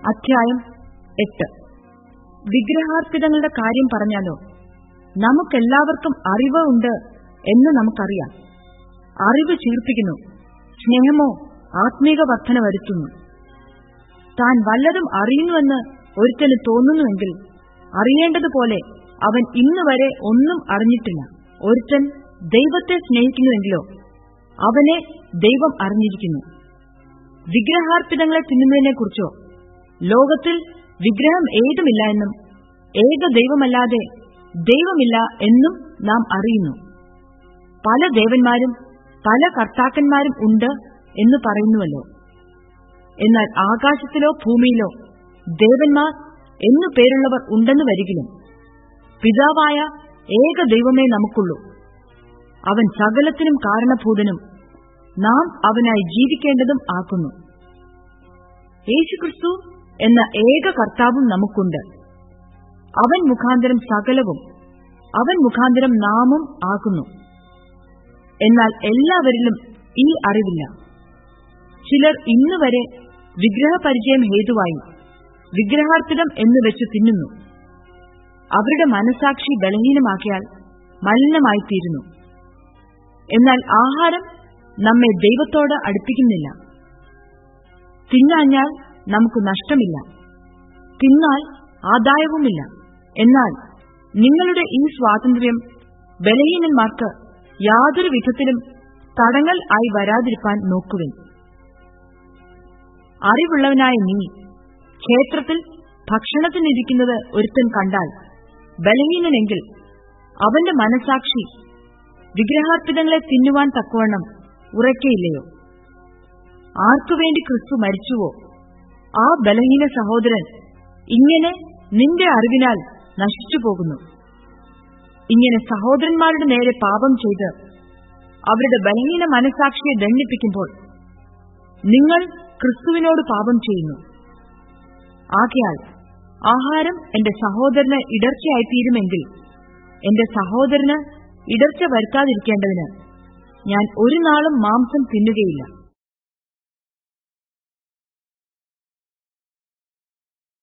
അധ്യായം എട്ട്. വിഗ്രഹാർപ്പിതങ്ങളുടെ കാര്യം പറഞ്ഞാലോ? നമുക്കെല്ലാവർക്കും അറിവ് ഉണ്ട് എന്ന് നമുക്കറിയാം. അറിവ് ചീർപ്പിക്കുന്നു. സ്നേഹമോ ആത്മീക വർധന വരുത്തുന്നു. താൻ വല്ലതും അറിയുന്നുവെന്ന് ഒരുത്തന് തോന്നുന്നുവെങ്കിൽ അറിയേണ്ടതുപോലെ അവൻ ഇന്നുവരെ ഒന്നും അറിഞ്ഞിട്ടില്ല. ഒരുത്തൻ ദൈവത്തെ സ്നേഹിക്കുന്നുവെങ്കിലോ? അവനെ ദൈവം അറിഞ്ഞിരിക്കുന്നു. വിഗ്രഹാർപ്പിതങ്ങളെ തിന്നുന്നതിനെക്കുറിച്ചോ? ലോകത്തിൽ വിഗ്രഹം ഏതുമില്ല എന്നും ഏക ദൈവമല്ലാതെ ദൈവമില്ല എന്നും നാം അറിയുന്നു. പല ദേവന്മാരും പല കർത്താക്കന്മാരും ഉണ്ട് എന്ന് പറയുന്നുവല്ലോ. എന്നാൽ ആകാശത്തിലോ ഭൂമിയിലോ ദേവന്മാർ എന്നു പേരുള്ളവർ ഉണ്ടെന്ന് വരികിലും പിതാവായ ഏക ദൈവമേ നമുക്കുള്ളൂ. അവൻ സകലത്തിനും കാരണഭൂതനും നാം അവനായി ജീവിക്കേണ്ടതും ആക്കുന്നു. യേശുക്രിസ്തു എന്ന ഏക കർത്താവും നമുക്കുണ്ട്. അവൻ മുഖാന്തരം സകലവും അവൻ മുഖാന്തരം നാമും ആകുന്നു. എന്നാൽ എല്ലാവരിലും ഈ അറിവില്ല. ചിലർ ഇന്നുവരെ വിഗ്രഹപരിചയം ഹേതുവായി വിഗ്രഹാർത്ഥിതം എന്ന് വെച്ച് തിന്നുന്നു. അവരുടെ മനസാക്ഷി ബലഹീനമാക്കിയാൽ മലിനമായിത്തീരുന്നു. എന്നാൽ ആഹാരം നമ്മെ ദൈവത്തോട് അടുപ്പിക്കുന്നില്ല. തിന്നാഞ്ഞാൽ നമുക്ക് നഷ്ടമില്ല. തിന്നാൽ ആദായവുമില്ല. എന്നാൽ നിങ്ങളുടെ ഈ സ്വാതന്ത്ര്യം ബലഹീനന്മാർക്ക് യാതൊരു വിധത്തിലും തടങ്ങൽ ആയി വരാതിരിക്കാൻ നോക്കുവിൻ. അറിവുള്ളവനായ നീ ക്ഷേത്രത്തിൽ ഭക്ഷണത്തിനിരിക്കുന്നത് ഒരുത്തൻ കണ്ടാൽ ബലഹീനനെങ്കിൽ അവന്റെ മനസാക്ഷി വിഗ്രഹാർപ്പിതങ്ങളെ തിന്നുവാൻ തക്കവണ്ണം ഉറക്കയില്ലയോ? ആർക്കുവേണ്ടി ക്രിസ്തു മരിച്ചുവോ? ആ ബലഹീന സഹോദരൻ ഇങ്ങനെ നിന്റെ അറിവിനാൽ നശിച്ചുപോകുന്നു ഇങ്ങനെ സഹോദരന്മാരുടെ നേരെ പാപം ചെയ്ത് അവരുടെ ബലഹീന മനസാക്ഷിയെ ദണ്ഡിപ്പിക്കുമ്പോൾ നിങ്ങൾ ക്രിസ്തുവിനോട് പാപം ചെയ്യുന്നു. ആകയാൽ ആഹാരം എന്റെ സഹോദരന് ഇടർച്ചയായിത്തീരുമെങ്കിൽ എന്റെ സഹോദരന് ഇടർച്ച വരുത്താതിരിക്കേണ്ടതിന് ഞാൻ ഒരു നാളും മാംസം തിന്നുകയില്ല.